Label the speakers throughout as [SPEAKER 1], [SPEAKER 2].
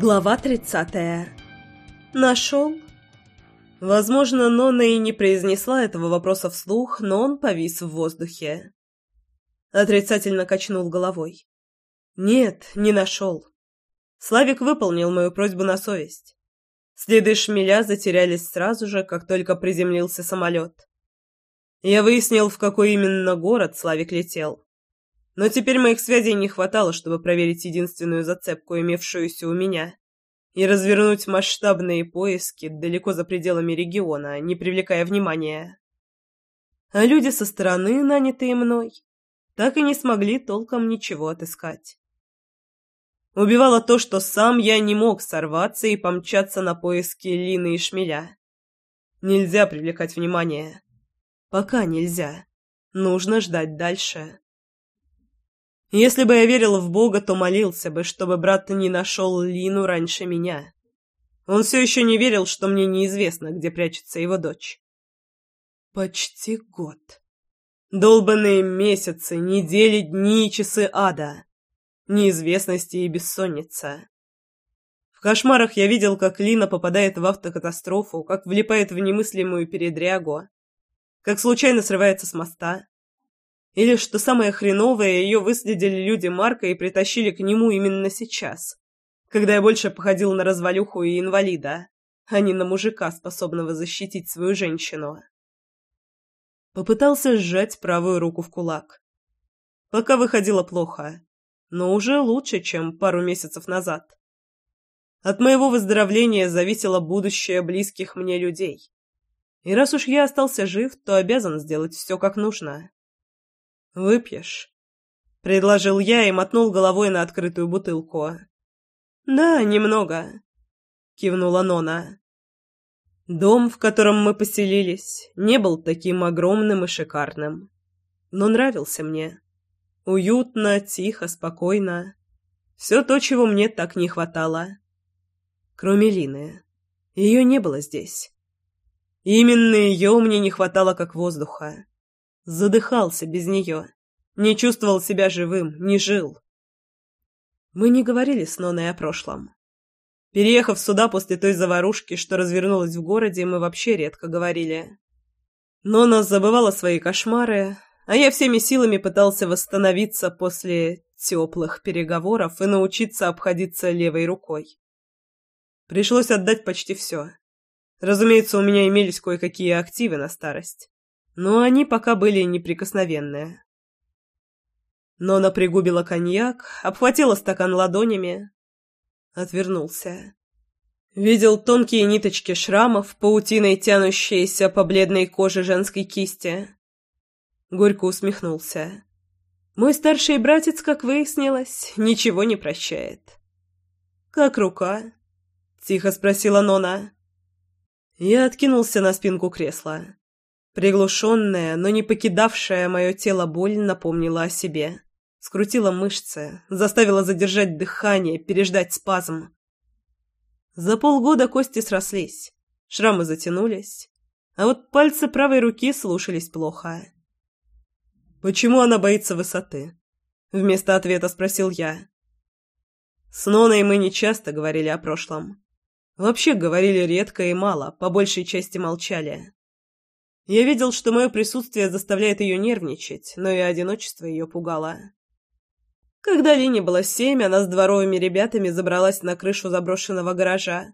[SPEAKER 1] Глава тридцатая. Нашел? Возможно, Нонна и не произнесла этого вопроса вслух, но он повис в воздухе. Отрицательно качнул головой. Нет, не нашел. Славик выполнил мою просьбу на совесть. Следы шмеля затерялись сразу же, как только приземлился самолет. Я выяснил, в какой именно город Славик летел. Но теперь моих связей не хватало, чтобы проверить единственную зацепку, имевшуюся у меня, и развернуть масштабные поиски далеко за пределами региона, не привлекая внимания. А люди со стороны, нанятые мной, так и не смогли толком ничего отыскать. Убивало то, что сам я не мог сорваться и помчаться на поиски Лины и Шмеля. Нельзя привлекать внимание. Пока нельзя. Нужно ждать дальше. Если бы я верил в Бога, то молился бы, чтобы брат не нашел Лину раньше меня. Он все еще не верил, что мне неизвестно, где прячется его дочь. Почти год. Долбанные месяцы, недели, дни и часы ада. Неизвестности и бессонница. В кошмарах я видел, как Лина попадает в автокатастрофу, как влипает в немыслимую передрягу, как случайно срывается с моста, или, что самое хреновое, ее выследили люди Марка и притащили к нему именно сейчас, когда я больше походил на развалюху и инвалида, а не на мужика, способного защитить свою женщину. Попытался сжать правую руку в кулак. Пока выходило плохо, но уже лучше, чем пару месяцев назад. От моего выздоровления зависело будущее близких мне людей. И раз уж я остался жив, то обязан сделать все как нужно. «Выпьешь?» — предложил я и мотнул головой на открытую бутылку. «Да, немного», — кивнула Нона. Дом, в котором мы поселились, не был таким огромным и шикарным, но нравился мне. Уютно, тихо, спокойно. Все то, чего мне так не хватало. Кроме Лины. Ее не было здесь. Именно ее мне не хватало как воздуха. Задыхался без нее. Не чувствовал себя живым, не жил. Мы не говорили с Ноной о прошлом. Переехав сюда после той заварушки, что развернулась в городе, мы вообще редко говорили. Нона забывала свои кошмары, а я всеми силами пытался восстановиться после теплых переговоров и научиться обходиться левой рукой. Пришлось отдать почти все. Разумеется, у меня имелись кое-какие активы на старость но они пока были неприкосновенные. Нона пригубила коньяк, обхватила стакан ладонями. Отвернулся. Видел тонкие ниточки шрамов, паутиной тянущиеся по бледной коже женской кисти. Горько усмехнулся. Мой старший братец, как выяснилось, ничего не прощает. «Как рука?» — тихо спросила Нона. Я откинулся на спинку кресла. Приглушенная, но не покидавшая мое тело боль напомнила о себе. Скрутила мышцы, заставила задержать дыхание, переждать спазм. За полгода кости срослись, шрамы затянулись, а вот пальцы правой руки слушались плохо. «Почему она боится высоты?» — вместо ответа спросил я. С Ноной мы не часто говорили о прошлом. Вообще говорили редко и мало, по большей части молчали. Я видел, что мое присутствие заставляет ее нервничать, но и одиночество ее пугало. Когда Лине было семь, она с дворовыми ребятами забралась на крышу заброшенного гаража.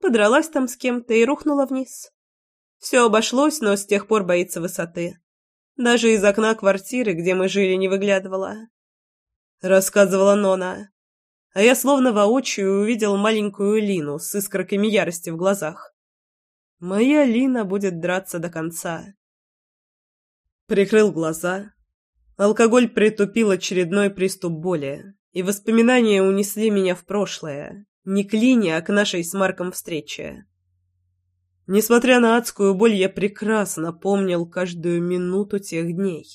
[SPEAKER 1] Подралась там с кем-то и рухнула вниз. Все обошлось, но с тех пор боится высоты. Даже из окна квартиры, где мы жили, не выглядывала. Рассказывала Нона. А я словно воочию увидел маленькую Лину с искорками ярости в глазах. Моя Лина будет драться до конца. Прикрыл глаза. Алкоголь притупил очередной приступ боли, и воспоминания унесли меня в прошлое, не к Лине, а к нашей с Марком встрече. Несмотря на адскую боль, я прекрасно помнил каждую минуту тех дней.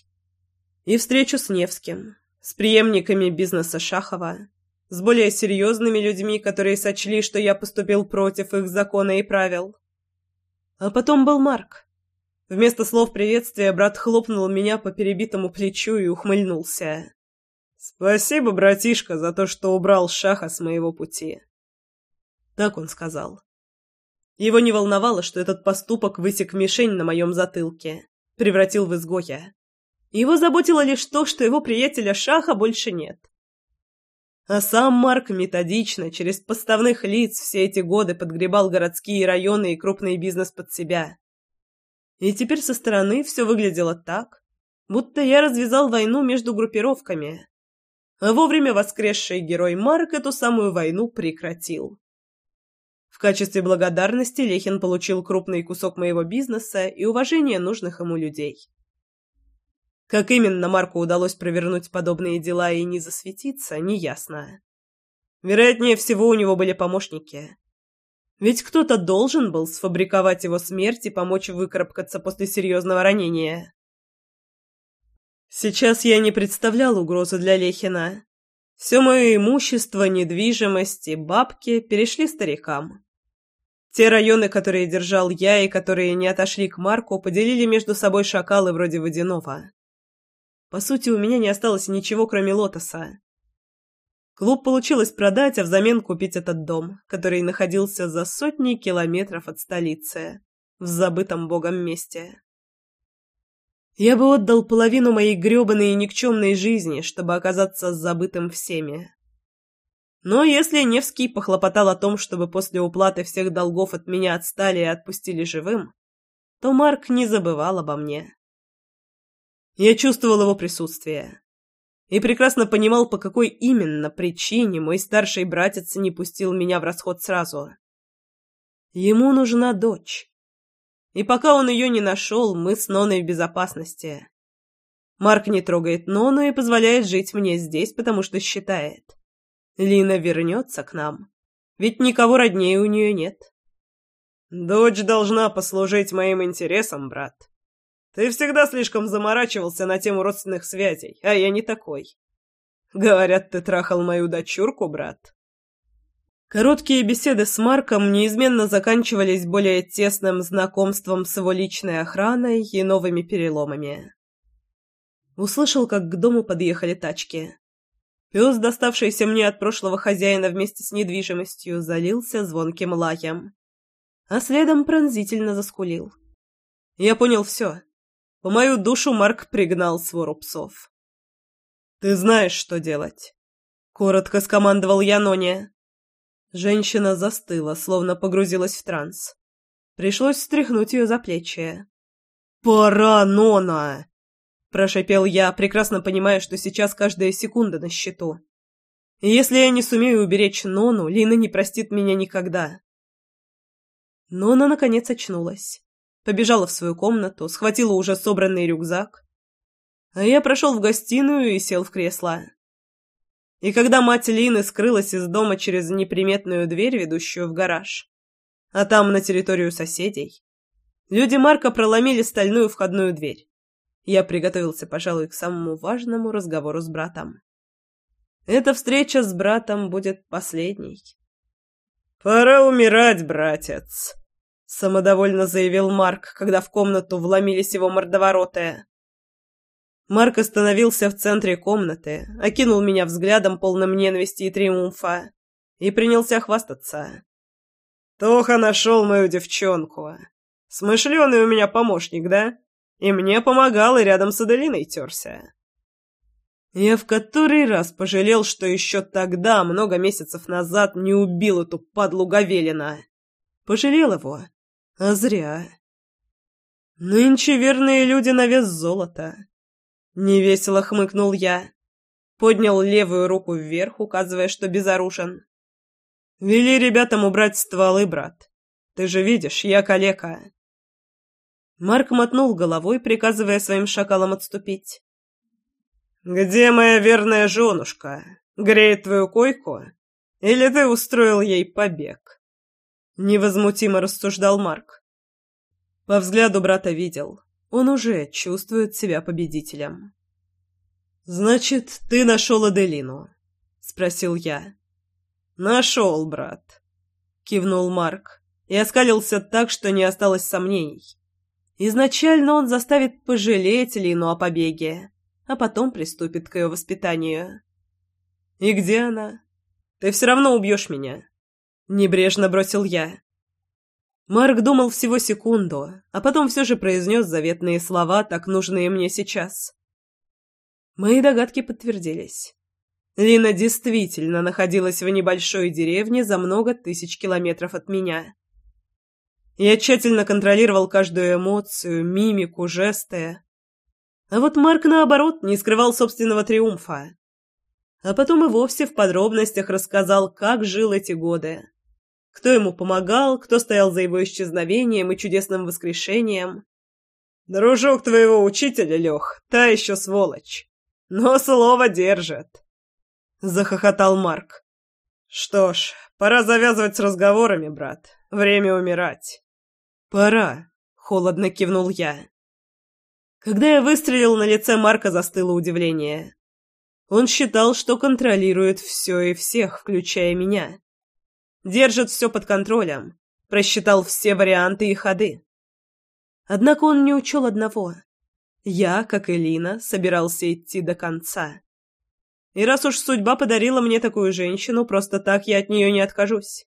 [SPEAKER 1] И встречу с Невским, с преемниками бизнеса Шахова, с более серьезными людьми, которые сочли, что я поступил против их закона и правил. А потом был Марк. Вместо слов приветствия брат хлопнул меня по перебитому плечу и ухмыльнулся. «Спасибо, братишка, за то, что убрал Шаха с моего пути. Так он сказал. Его не волновало, что этот поступок высек мишень на моем затылке, превратил в изгоя. Его заботило лишь то, что его приятеля Шаха больше нет. А сам Марк методично, через поставных лиц все эти годы подгребал городские районы и крупный бизнес под себя. И теперь со стороны все выглядело так, будто я развязал войну между группировками. А вовремя воскресший герой Марк эту самую войну прекратил. В качестве благодарности Лехин получил крупный кусок моего бизнеса и уважение нужных ему людей. Как именно Марку удалось провернуть подобные дела и не засветиться, неясно. Вероятнее всего, у него были помощники. Ведь кто-то должен был сфабриковать его смерть и помочь выкарабкаться после серьезного ранения. Сейчас я не представлял угрозы для Лехина. Все мое имущество, недвижимость и бабки перешли старикам. Те районы, которые держал я и которые не отошли к Марку, поделили между собой шакалы вроде Водянова. По сути, у меня не осталось ничего, кроме лотоса. Клуб получилось продать, а взамен купить этот дом, который находился за сотни километров от столицы, в забытом богом месте. Я бы отдал половину моей грёбаной и никчемной жизни, чтобы оказаться забытым всеми. Но если Невский похлопотал о том, чтобы после уплаты всех долгов от меня отстали и отпустили живым, то Марк не забывал обо мне. Я чувствовал его присутствие. И прекрасно понимал, по какой именно причине мой старший братец не пустил меня в расход сразу. Ему нужна дочь. И пока он ее не нашел, мы с Ноной в безопасности. Марк не трогает Нону и позволяет жить мне здесь, потому что считает. Лина вернется к нам. Ведь никого роднее у нее нет. Дочь должна послужить моим интересам, брат. Ты всегда слишком заморачивался на тему родственных связей, а я не такой. Говорят, ты трахал мою дочурку, брат. Короткие беседы с Марком неизменно заканчивались более тесным знакомством с его личной охраной и новыми переломами. Услышал, как к дому подъехали тачки. Пес, доставшийся мне от прошлого хозяина вместе с недвижимостью, залился звонким лаем. А следом пронзительно заскулил. Я понял все. По мою душу Марк пригнал свору псов. «Ты знаешь, что делать», — коротко скомандовал я Ноне. Женщина застыла, словно погрузилась в транс. Пришлось встряхнуть ее за плечи. «Пора, Нона!» — прошепел я, прекрасно понимая, что сейчас каждая секунда на счету. Если я не сумею уберечь Нону, Лина не простит меня никогда. Нона, наконец, очнулась побежала в свою комнату, схватила уже собранный рюкзак. А я прошел в гостиную и сел в кресло. И когда мать Лины скрылась из дома через неприметную дверь, ведущую в гараж, а там на территорию соседей, люди Марка проломили стальную входную дверь. Я приготовился, пожалуй, к самому важному разговору с братом. Эта встреча с братом будет последней. «Пора умирать, братец», самодовольно заявил Марк, когда в комнату вломились его мордовороты. Марк остановился в центре комнаты, окинул меня взглядом полным ненависти и триумфа и принялся хвастаться. «Тоха нашел мою девчонку. Смышленый у меня помощник, да? И мне помогал, и рядом с Аделиной терся». Я в который раз пожалел, что еще тогда, много месяцев назад, не убил эту падлу Гавелина. Пожалел его а зря. Нынче верные люди на вес золота. Невесело хмыкнул я. Поднял левую руку вверх, указывая, что безоружен. Вели ребятам убрать стволы, брат. Ты же видишь, я калека. Марк мотнул головой, приказывая своим шакалам отступить. «Где моя верная женушка? Греет твою койку? Или ты устроил ей побег?» Невозмутимо рассуждал Марк. По взгляду брата видел. Он уже чувствует себя победителем. «Значит, ты нашел Аделину?» — спросил я. «Нашел, брат», — кивнул Марк и оскалился так, что не осталось сомнений. Изначально он заставит пожалеть Лину о побеге, а потом приступит к ее воспитанию. «И где она? Ты все равно убьешь меня. Небрежно бросил я. Марк думал всего секунду, а потом все же произнес заветные слова, так нужные мне сейчас. Мои догадки подтвердились. Лина действительно находилась в небольшой деревне за много тысяч километров от меня. Я тщательно контролировал каждую эмоцию, мимику, жесты. А вот Марк, наоборот, не скрывал собственного триумфа. А потом и вовсе в подробностях рассказал, как жил эти годы. Кто ему помогал, кто стоял за его исчезновением и чудесным воскрешением. «Дружок твоего учителя, Лех, та еще сволочь. Но слово держит», — захохотал Марк. «Что ж, пора завязывать с разговорами, брат. Время умирать». «Пора», — холодно кивнул я. Когда я выстрелил, на лице Марка застыло удивление. Он считал, что контролирует все и всех, включая меня. Держит все под контролем, просчитал все варианты и ходы. Однако он не учел одного. Я, как и Лина, собирался идти до конца. И раз уж судьба подарила мне такую женщину, просто так я от нее не откажусь.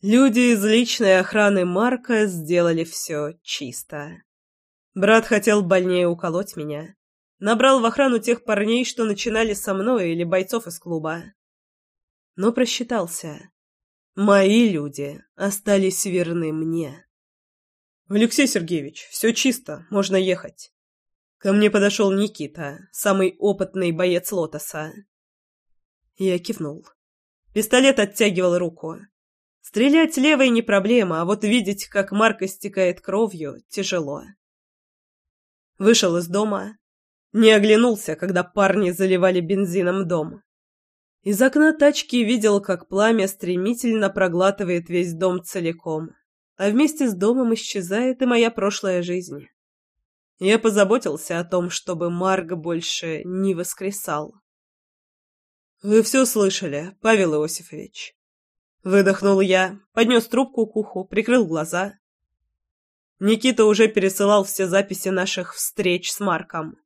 [SPEAKER 1] Люди из личной охраны Марка сделали все чисто. Брат хотел больнее уколоть меня. Набрал в охрану тех парней, что начинали со мной, или бойцов из клуба. Но просчитался. Мои люди остались верны мне. «Алексей Сергеевич, все чисто, можно ехать». Ко мне подошел Никита, самый опытный боец Лотоса. Я кивнул. Пистолет оттягивал руку. Стрелять левой не проблема, а вот видеть, как Марк истекает кровью, тяжело. Вышел из дома. Не оглянулся, когда парни заливали бензином дом. Из окна тачки видел, как пламя стремительно проглатывает весь дом целиком, а вместе с домом исчезает и моя прошлая жизнь. Я позаботился о том, чтобы Марк больше не воскресал. «Вы все слышали, Павел Иосифович?» Выдохнул я, поднес трубку к уху, прикрыл глаза. Никита уже пересылал все записи наших встреч с Марком.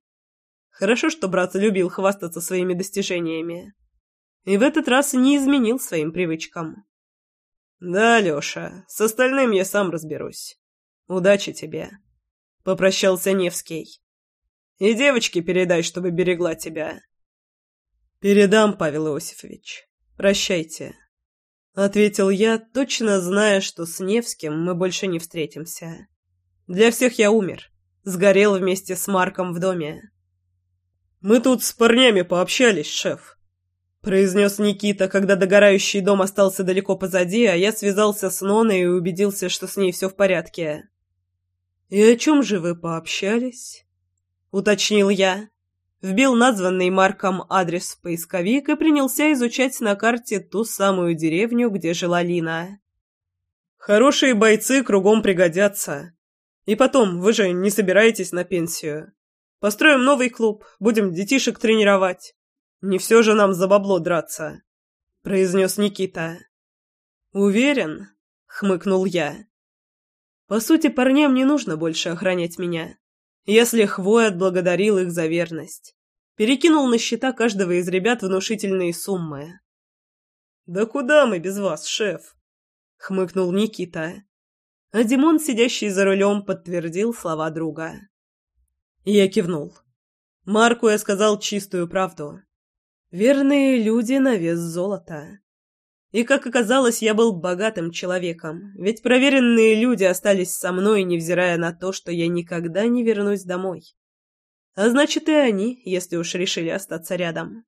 [SPEAKER 1] Хорошо, что брат любил хвастаться своими достижениями. И в этот раз не изменил своим привычкам. «Да, Леша, с остальным я сам разберусь. Удачи тебе», — попрощался Невский. «И девочке передай, чтобы берегла тебя». «Передам, Павел Иосифович. Прощайте». Ответил я, точно зная, что с Невским мы больше не встретимся. Для всех я умер. Сгорел вместе с Марком в доме. «Мы тут с парнями пообщались, шеф», — произнес Никита, когда догорающий дом остался далеко позади, а я связался с Ноной и убедился, что с ней все в порядке. «И о чем же вы пообщались?» — уточнил я вбил названный Марком адрес в поисковик и принялся изучать на карте ту самую деревню, где жила Лина. «Хорошие бойцы кругом пригодятся. И потом, вы же не собираетесь на пенсию. Построим новый клуб, будем детишек тренировать. Не все же нам за бабло драться», — произнес Никита. «Уверен?» — хмыкнул я. «По сути, парням не нужно больше охранять меня если Хвой отблагодарил их за верность. Перекинул на счета каждого из ребят внушительные суммы. «Да куда мы без вас, шеф?» — хмыкнул Никита. А Димон, сидящий за рулем, подтвердил слова друга. Я кивнул. Марку я сказал чистую правду. Верные люди на вес золота. И, как оказалось, я был богатым человеком, ведь проверенные люди остались со мной, невзирая на то, что я никогда не вернусь домой. А значит, и они, если уж решили остаться рядом.